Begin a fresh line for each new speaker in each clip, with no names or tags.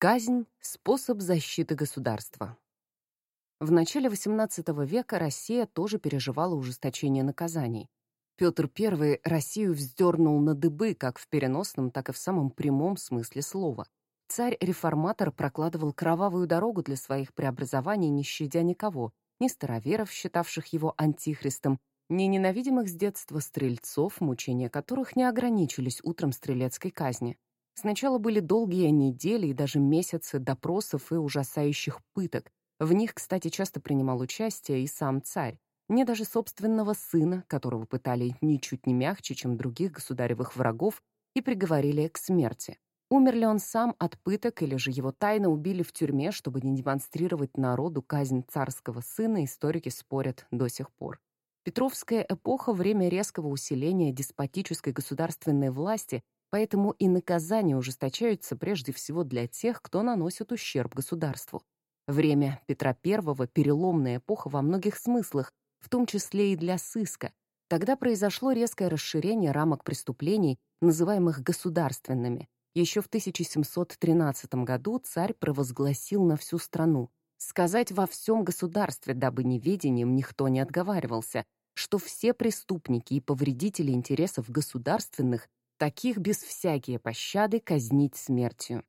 Казнь – способ защиты государства. В начале XVIII века Россия тоже переживала ужесточение наказаний. Петр I Россию вздернул на дыбы как в переносном, так и в самом прямом смысле слова. Царь-реформатор прокладывал кровавую дорогу для своих преобразований, не щадя никого, ни староверов, считавших его антихристом, ни ненавидимых с детства стрельцов, мучения которых не ограничились утром стрелецкой казни. Сначала были долгие недели и даже месяцы допросов и ужасающих пыток. В них, кстати, часто принимал участие и сам царь. Мне даже собственного сына, которого пытали ничуть не мягче, чем других государевых врагов, и приговорили к смерти. Умер ли он сам от пыток или же его тайно убили в тюрьме, чтобы не демонстрировать народу казнь царского сына, историки спорят до сих пор. Петровская эпоха — время резкого усиления деспотической государственной власти Поэтому и наказания ужесточаются прежде всего для тех, кто наносит ущерб государству. Время Петра I — переломная эпоха во многих смыслах, в том числе и для сыска. Тогда произошло резкое расширение рамок преступлений, называемых государственными. Еще в 1713 году царь провозгласил на всю страну сказать во всем государстве, дабы неведением никто не отговаривался, что все преступники и повредители интересов государственных Таких без всякие пощады казнить смертью.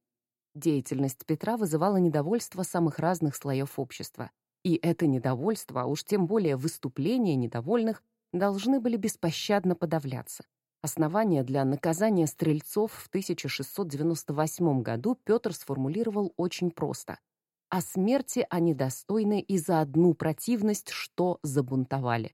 Деятельность Петра вызывала недовольство самых разных слоев общества. И это недовольство, а уж тем более выступления недовольных, должны были беспощадно подавляться. Основание для наказания стрельцов в 1698 году Петр сформулировал очень просто. О смерти они достойны и за одну противность, что забунтовали.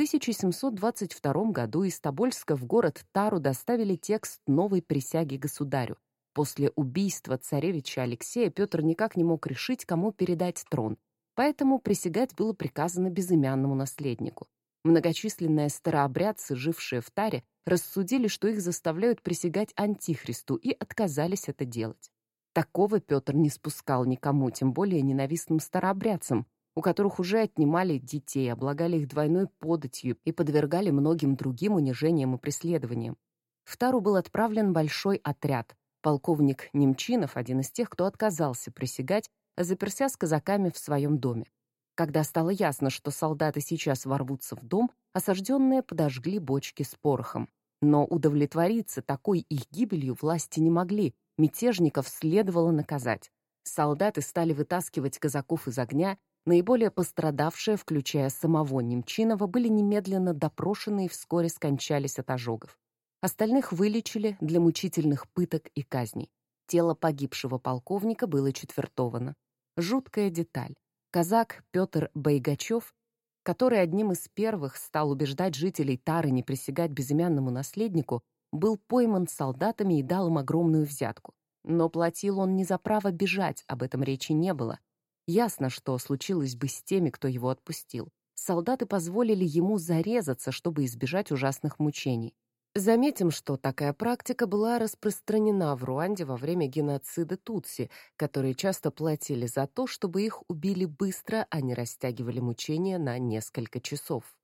В 1722 году из Тобольска в город Тару доставили текст новой присяги государю. После убийства царевича Алексея Петр никак не мог решить, кому передать трон, поэтому присягать было приказано безымянному наследнику. Многочисленные старообрядцы, жившие в Таре, рассудили, что их заставляют присягать Антихристу, и отказались это делать. Такого Петр не спускал никому, тем более ненавистным старообрядцам, у которых уже отнимали детей, облагали их двойной податью и подвергали многим другим унижениям и преследованиям. В Тару был отправлен большой отряд. Полковник Немчинов, один из тех, кто отказался присягать, заперся с казаками в своем доме. Когда стало ясно, что солдаты сейчас ворвутся в дом, осажденные подожгли бочки с порохом. Но удовлетвориться такой их гибелью власти не могли, мятежников следовало наказать. Солдаты стали вытаскивать казаков из огня, Наиболее пострадавшие, включая самого Немчинова, были немедленно допрошены и вскоре скончались от ожогов. Остальных вылечили для мучительных пыток и казней. Тело погибшего полковника было четвертовано. Жуткая деталь. Казак Петр Байгачев, который одним из первых стал убеждать жителей Тары не присягать безымянному наследнику, был пойман солдатами и дал им огромную взятку. Но платил он не за право бежать, об этом речи не было, Ясно, что случилось бы с теми, кто его отпустил. Солдаты позволили ему зарезаться, чтобы избежать ужасных мучений. Заметим, что такая практика была распространена в Руанде во время геноцида Тутси, которые часто платили за то, чтобы их убили быстро, а не растягивали мучения на несколько часов.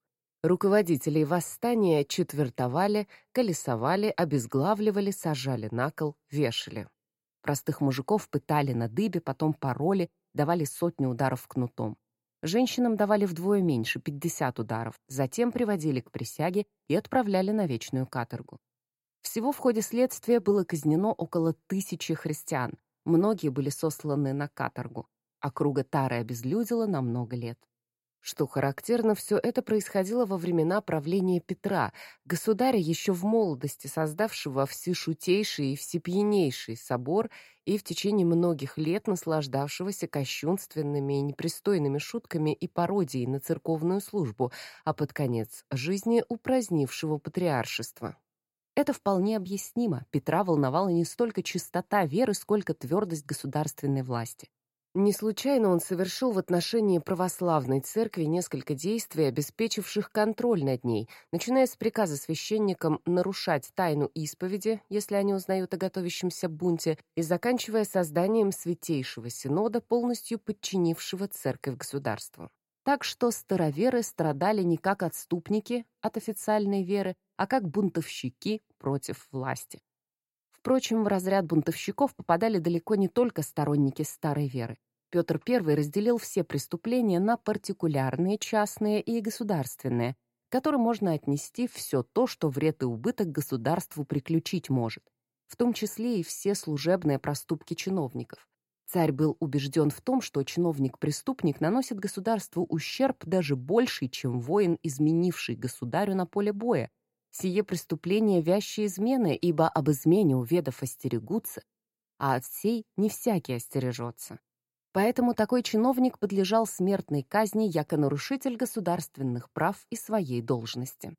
Руководителей восстания четвертовали, колесовали, обезглавливали, сажали на кол, вешали. Простых мужиков пытали на дыбе, потом пароли, давали сотни ударов кнутом. Женщинам давали вдвое меньше, 50 ударов, затем приводили к присяге и отправляли на вечную каторгу. Всего в ходе следствия было казнено около тысячи христиан, многие были сосланы на каторгу. Округа Тары обезлюдила на много лет. Что характерно, все это происходило во времена правления Петра, государя еще в молодости, создавшего всешутейший и всепьянейший собор и в течение многих лет наслаждавшегося кощунственными и непристойными шутками и пародией на церковную службу, а под конец жизни упразднившего патриаршество. Это вполне объяснимо. Петра волновала не столько чистота веры, сколько твердость государственной власти. Не случайно он совершил в отношении православной церкви несколько действий, обеспечивших контроль над ней, начиная с приказа священникам нарушать тайну исповеди, если они узнают о готовящемся бунте, и заканчивая созданием Святейшего Синода, полностью подчинившего церковь государству. Так что староверы страдали не как отступники от официальной веры, а как бунтовщики против власти Впрочем, в разряд бунтовщиков попадали далеко не только сторонники старой веры. Петр I разделил все преступления на партикулярные, частные и государственные, к которым можно отнести все то, что вред и убыток государству приключить может, в том числе и все служебные проступки чиновников. Царь был убежден в том, что чиновник-преступник наносит государству ущерб даже больший, чем воин, изменивший государю на поле боя. Сие преступление вящие измены, ибо об измене у ведов остерегутся, а от сей не всякий остережется. Поэтому такой чиновник подлежал смертной казни, яко нарушитель государственных прав и своей должности.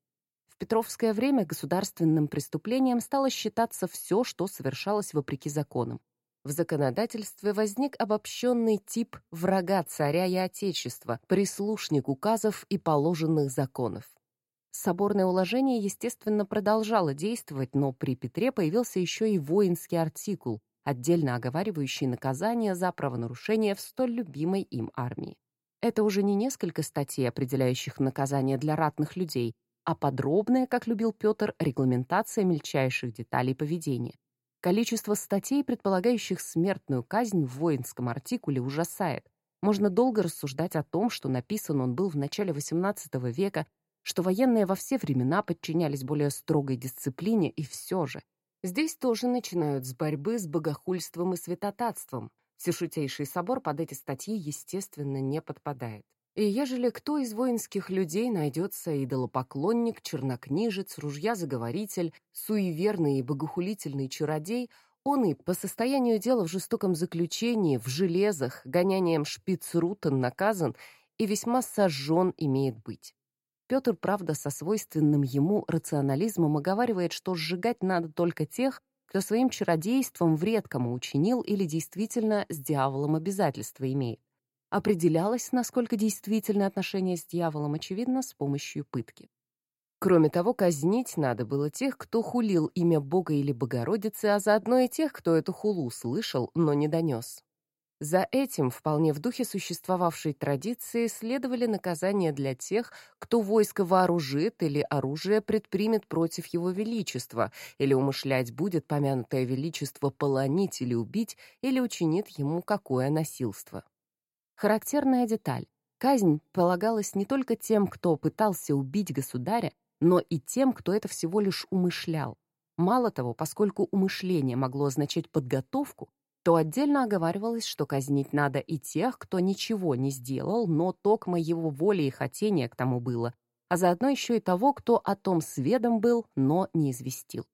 В Петровское время государственным преступлением стало считаться все, что совершалось вопреки законам. В законодательстве возник обобщенный тип врага царя и отечества, прислушник указов и положенных законов. Соборное уложение, естественно, продолжало действовать, но при Петре появился еще и воинский артикул, отдельно оговаривающий наказание за правонарушение в столь любимой им армии. Это уже не несколько статей, определяющих наказание для ратных людей, а подробная, как любил Петр, регламентация мельчайших деталей поведения. Количество статей, предполагающих смертную казнь в воинском артикуле, ужасает. Можно долго рассуждать о том, что написан он был в начале XVIII века, что военные во все времена подчинялись более строгой дисциплине, и все же. Здесь тоже начинают с борьбы с богохульством и святотатством. Всешутейший собор под эти статьи, естественно, не подпадает. И ежели кто из воинских людей найдется идолопоклонник, чернокнижец, ружья-заговоритель, суеверный и богохулительный чародей, он и по состоянию дела в жестоком заключении, в железах, гонянием шпицрутен наказан и весьма сожжен имеет быть. Петр, правда, со свойственным ему рационализмом оговаривает, что сжигать надо только тех, кто своим чародейством вред кому учинил или действительно с дьяволом обязательства имеет определялось, насколько действительно отношение с дьяволом, очевидно, с помощью пытки. Кроме того, казнить надо было тех, кто хулил имя Бога или Богородицы, а заодно и тех, кто эту хулу слышал, но не донес. За этим, вполне в духе существовавшей традиции, следовали наказания для тех, кто войско вооружит или оружие предпримет против его величества, или умышлять будет помянутое величество полонить или убить, или учинит ему какое насилство. Характерная деталь. Казнь полагалась не только тем, кто пытался убить государя, но и тем, кто это всего лишь умышлял. Мало того, поскольку умышление могло означать подготовку, то отдельно оговаривалось, что казнить надо и тех, кто ничего не сделал, но токмо его воли и хотения к тому было, а заодно еще и того, кто о том сведом был, но не известил.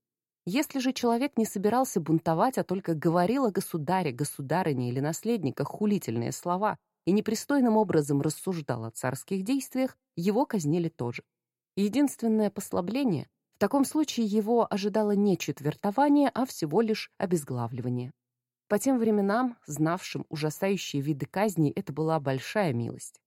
Если же человек не собирался бунтовать, а только говорил о государе, государыне или наследниках хулительные слова, и непристойным образом рассуждал о царских действиях, его казнили тоже. Единственное послабление — в таком случае его ожидало не четвертование, а всего лишь обезглавливание. По тем временам, знавшим ужасающие виды казни, это была большая милость.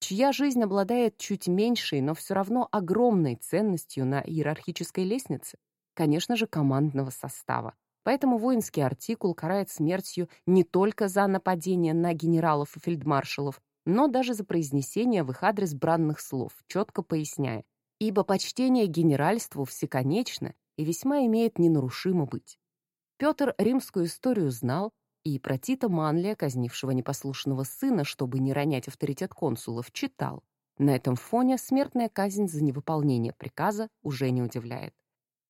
Чья жизнь обладает чуть меньшей, но все равно огромной ценностью на иерархической лестнице? Конечно же, командного состава, Поэтому воинский артикул карает смертью не только за нападение на генералов и фельдмаршалов, но даже за произнесение в их адрес бранных слов, четко поясняя, ибо почтение генеральству всеконечно и весьма имеет ненарушимо быть. Петр римскую историю знал, и про Тита Манлия, казнившего непослушного сына, чтобы не ронять авторитет консулов, читал. На этом фоне смертная казнь за невыполнение приказа уже не удивляет.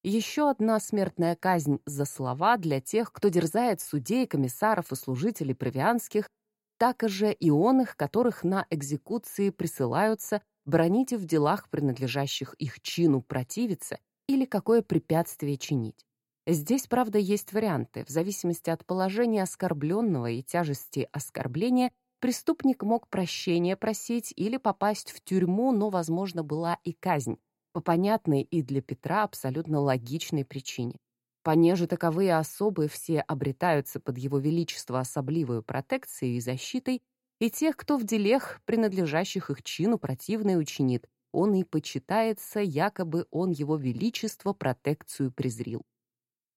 Еще одна смертная казнь за слова для тех, кто дерзает судей, комиссаров и служителей провианских, так же и он их, которых на экзекуции присылаются броните в делах, принадлежащих их чину, противиться или какое препятствие чинить. Здесь, правда, есть варианты. В зависимости от положения оскорбленного и тяжести оскорбления преступник мог прощения просить или попасть в тюрьму, но, возможно, была и казнь по понятной и для Петра абсолютно логичной причине. Понеже таковые особы все обретаются под его величество особливую протекцией и защитой, и тех, кто в делех, принадлежащих их чину, противный учинит, он и почитается, якобы он его величество протекцию презрил.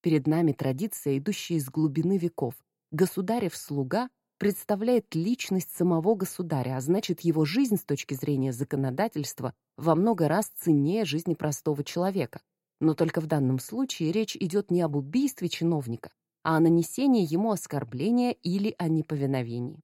Перед нами традиция, идущая из глубины веков. Государев слуга представляет личность самого государя, а значит, его жизнь с точки зрения законодательства во много раз ценнее жизни простого человека. Но только в данном случае речь идет не об убийстве чиновника, а о нанесении ему оскорбления или о неповиновении.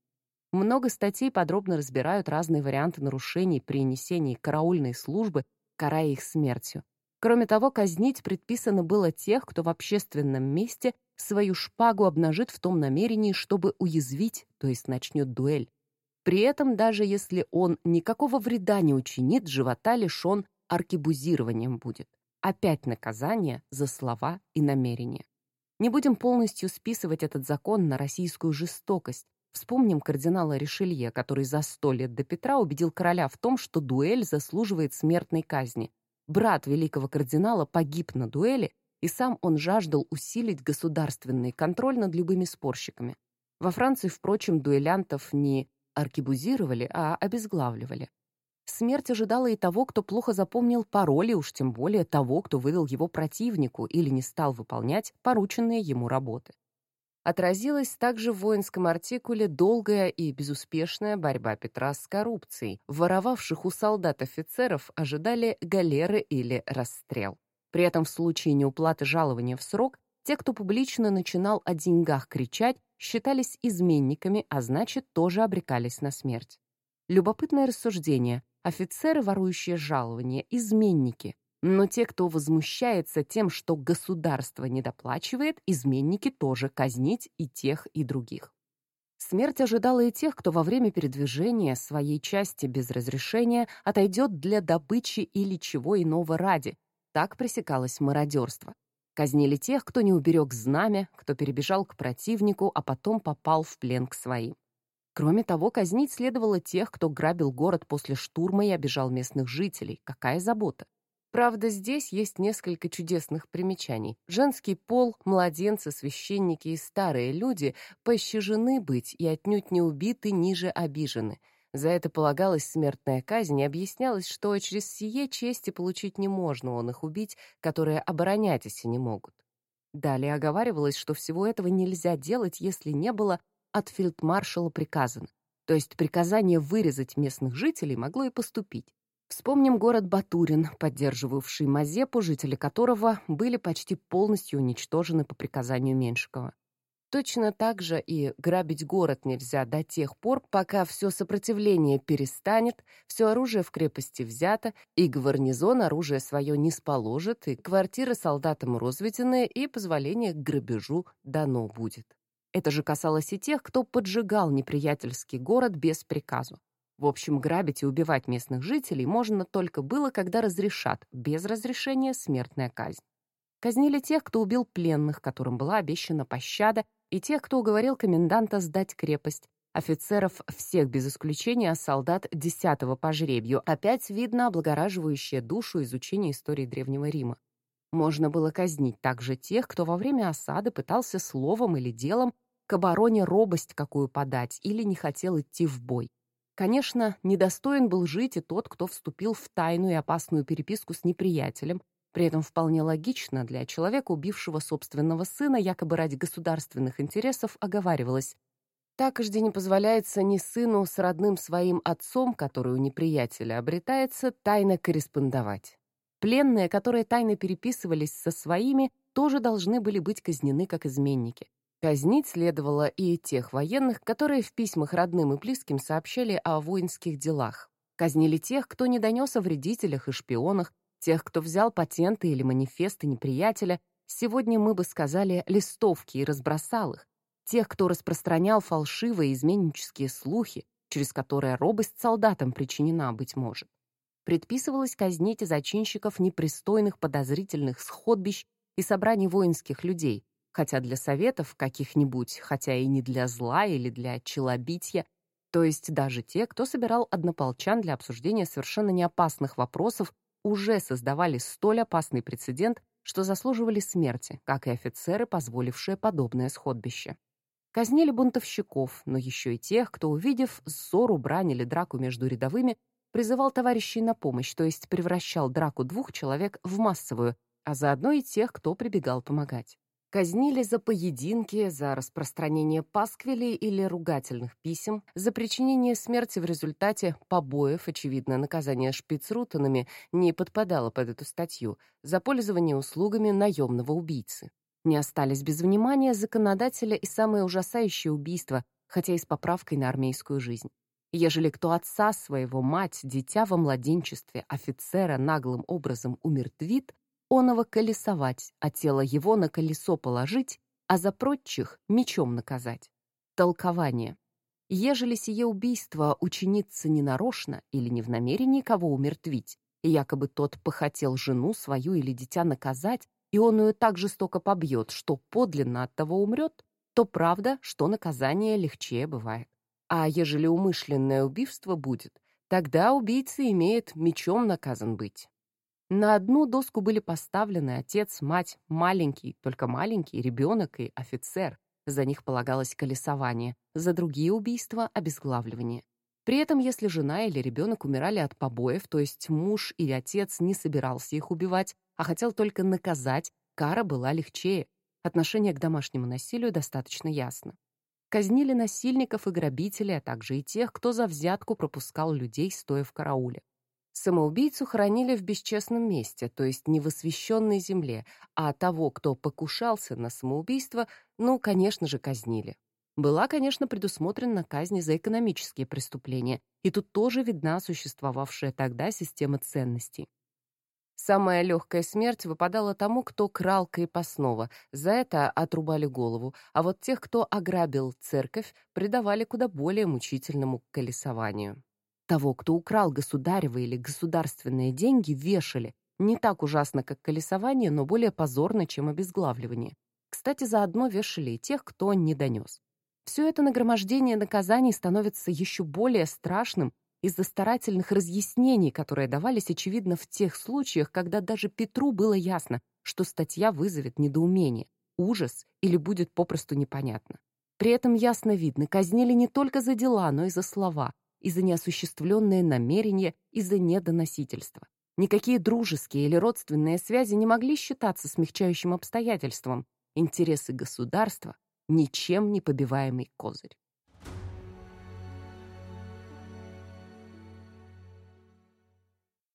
Много статей подробно разбирают разные варианты нарушений при несении караульной службы, карая их смертью. Кроме того, казнить предписано было тех, кто в общественном месте свою шпагу обнажит в том намерении, чтобы уязвить, то есть начнет дуэль. При этом, даже если он никакого вреда не учинит, живота лишен аркебузированием будет. Опять наказание за слова и намерения. Не будем полностью списывать этот закон на российскую жестокость. Вспомним кардинала Ришелье, который за сто лет до Петра убедил короля в том, что дуэль заслуживает смертной казни. Брат великого кардинала погиб на дуэли, и сам он жаждал усилить государственный контроль над любыми спорщиками. Во Франции, впрочем, дуэлянтов не аркебузировали, а обезглавливали. Смерть ожидала и того, кто плохо запомнил пароли, уж тем более того, кто выдал его противнику или не стал выполнять порученные ему работы. Отразилась также в воинском артикуле долгая и безуспешная борьба Петра с коррупцией. Воровавших у солдат офицеров ожидали галеры или расстрел. При этом в случае неуплаты жалования в срок те, кто публично начинал о деньгах кричать, считались изменниками, а значит, тоже обрекались на смерть. Любопытное рассуждение. Офицеры, ворующие жалования, изменники. Но те, кто возмущается тем, что государство недоплачивает, изменники тоже казнить и тех, и других. Смерть ожидала и тех, кто во время передвижения своей части без разрешения отойдет для добычи или чего иного ради. Так пресекалось мародерство. Казнили тех, кто не уберег знамя, кто перебежал к противнику, а потом попал в плен к своим. Кроме того, казнить следовало тех, кто грабил город после штурма и обижал местных жителей. Какая забота! Правда, здесь есть несколько чудесных примечаний. Женский пол, младенцы, священники и старые люди пощажены быть и отнюдь не убиты ниже обижены. За это полагалась смертная казнь, и объяснялось, что через сие чести получить не можно он их убить, которые оборонять и не могут. Далее оговаривалось, что всего этого нельзя делать, если не было от фельдмаршала приказано. То есть приказание вырезать местных жителей могло и поступить. Вспомним город Батурин, поддерживавший Мазепу, жители которого были почти полностью уничтожены по приказанию Меншикова. Точно так же и грабить город нельзя до тех пор, пока все сопротивление перестанет, все оружие в крепости взято, и гарнизон оружие свое не сположит, и квартиры солдатам разведены, и позволение к грабежу дано будет. Это же касалось и тех, кто поджигал неприятельский город без приказу. В общем, грабить и убивать местных жителей можно только было, когда разрешат, без разрешения смертная казнь. Казнили тех, кто убил пленных, которым была обещана пощада, и тех, кто уговорил коменданта сдать крепость, офицеров всех без исключения, а солдат десятого по жребию. Опять видно облагораживающее душу изучение истории Древнего Рима. Можно было казнить также тех, кто во время осады пытался словом или делом к обороне робость какую подать или не хотел идти в бой. Конечно, недостоин был жить и тот, кто вступил в тайную и опасную переписку с неприятелем, при этом вполне логично для человека, убившего собственного сына, якобы ради государственных интересов, оговаривалось. Такожде не позволяется ни сыну с родным своим отцом, который у неприятеля обретается, тайно корреспондовать. Пленные, которые тайно переписывались со своими, тоже должны были быть казнены как изменники. Казнить следовало и тех военных, которые в письмах родным и близким сообщали о воинских делах. Казнили тех, кто не донес о вредителях и шпионах, тех, кто взял патенты или манифесты неприятеля, сегодня мы бы сказали листовки и разбросал их, тех, кто распространял фальшивые изменнические слухи, через которые робость солдатам причинена, быть может. Предписывалось казнить зачинщиков непристойных подозрительных сходбищ и собраний воинских людей, хотя для советов каких-нибудь, хотя и не для зла или для челобитья, то есть даже те, кто собирал однополчан для обсуждения совершенно неопасных вопросов, уже создавали столь опасный прецедент, что заслуживали смерти, как и офицеры, позволившие подобное сходбище. Казнили бунтовщиков, но еще и тех, кто, увидев ссору, брань или драку между рядовыми, призывал товарищей на помощь, то есть превращал драку двух человек в массовую, а заодно и тех, кто прибегал помогать. Казнили за поединки, за распространение пасквилей или ругательных писем, за причинение смерти в результате побоев, очевидно, наказание шпицрутанами не подпадало под эту статью, за пользование услугами наемного убийцы. Не остались без внимания законодателя и самые ужасающие убийства, хотя и с поправкой на армейскую жизнь. Ежели кто отца своего, мать, дитя во младенчестве, офицера наглым образом умертвит, оного колесовать, а тело его на колесо положить, а за прочих мечом наказать. Толкование. Ежели сие убийство учинится ненарочно или не в намерении кого умертвить, и якобы тот похотел жену свою или дитя наказать, и он ее так жестоко побьет, что подлинно от того умрет, то правда, что наказание легче бывает. А ежели умышленное убийство будет, тогда убийца имеет мечом наказан быть. На одну доску были поставлены отец, мать, маленький, только маленький, ребенок и офицер. За них полагалось колесование, за другие убийства — обезглавливание. При этом, если жена или ребенок умирали от побоев, то есть муж или отец не собирался их убивать, а хотел только наказать, кара была легче. Отношение к домашнему насилию достаточно ясно. Казнили насильников и грабителей, а также и тех, кто за взятку пропускал людей, стоя в карауле. Самоубийцу хоронили в бесчестном месте, то есть не в освященной земле, а того, кто покушался на самоубийство, ну, конечно же, казнили. Была, конечно, предусмотрена казнь за экономические преступления, и тут тоже видна существовавшая тогда система ценностей. Самая легкая смерть выпадала тому, кто крал крепостного, за это отрубали голову, а вот тех, кто ограбил церковь, предавали куда более мучительному колесованию. Того, кто украл государевы или государственные деньги, вешали. Не так ужасно, как колесование, но более позорно, чем обезглавливание. Кстати, заодно вешали и тех, кто не донес. Все это нагромождение наказаний становится еще более страшным из-за старательных разъяснений, которые давались, очевидно, в тех случаях, когда даже Петру было ясно, что статья вызовет недоумение, ужас или будет попросту непонятно. При этом ясно видно, казнили не только за дела, но и за слова, и за неосуществленные намерения, и за недоносительство. Никакие дружеские или родственные связи не могли считаться смягчающим обстоятельством. Интересы государства — ничем не побиваемый козырь.